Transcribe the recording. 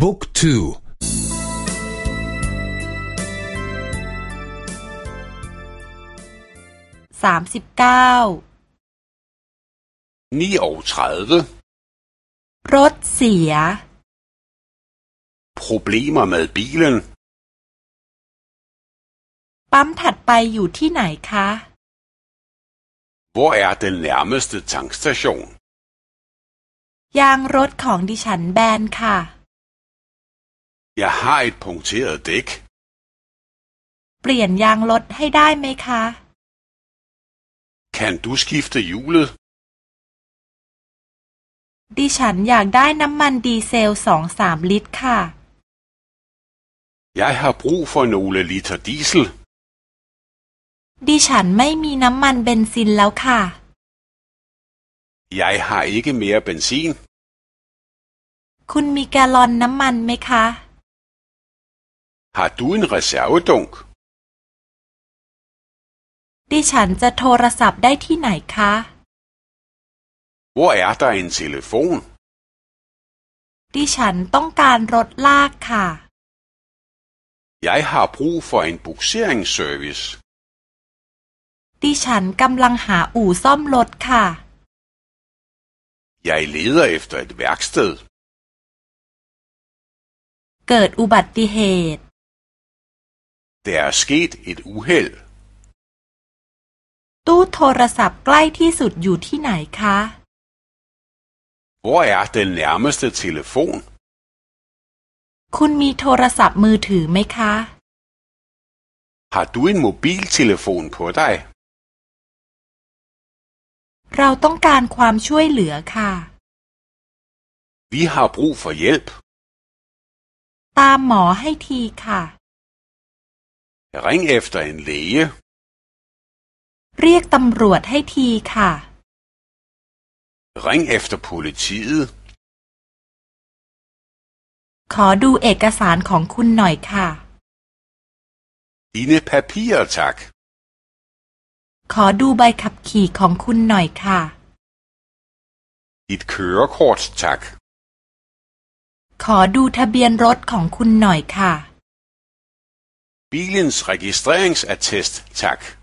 บุ๊กทูสามสิบเก้ารถเสีย Problemer med bilen ปั๊มถัดไปอยู่ที่ไหนคะ Hvor er den nærmeste tankstation ยางรถของดิฉันแบนค่ะ Jeg har et punkteret dæk เปลี่ยนยางรถให้ได้ไหมคะ Kan du skifte hjulet ดิฉันอยากได้น้ำมันดีเซลสองสามลิตรค่ะ Jeg har brug for nogle liter diesel ดิฉันไม่มีน้ำมันเบนซินแล้วค่ะ Jeg har ikke mere benzin คุณมีแกลลอนน้ำมันไหมคะ Har du en reservedunk ดิฉันจะโทรศัพท์ได้ที่ไหนคะ Hvor er der en telefon ดิฉันต้องการรถลากค่ะ Jeg har brug for en bukseringsservice ดิฉันกำลังหาอู่ซ่อมรถค่ะ Jeg leder efter et værksted เกิดอุบัติเหตุ Der er sket et uheld ตู้โทรศัพท์ใกล้ที่สุดอยู่ที่ไหนคะ Hvor er den nærmeste telefon คุณมีโทรศัพท์มือถือไหมคะ Har du en mobiltelefon på dig เราต้องการความช่วยเหลือค่ะ Vi har brug for hjælp ตามหมอให้ทีค่ะ Ring efter en læge เรียกตำรวจให้ทีค่ะ Ring efter politiet ขอดูเอกสารของคุณหน่อยค่ะ Dine papirer tak ขอดูใบขับขี่ของคุณหน่อยค่ะ Dit kørekort tak ขอดูทะเบียนรถของคุณหน่อยค่ะ Bilens registreringsattest. Tak.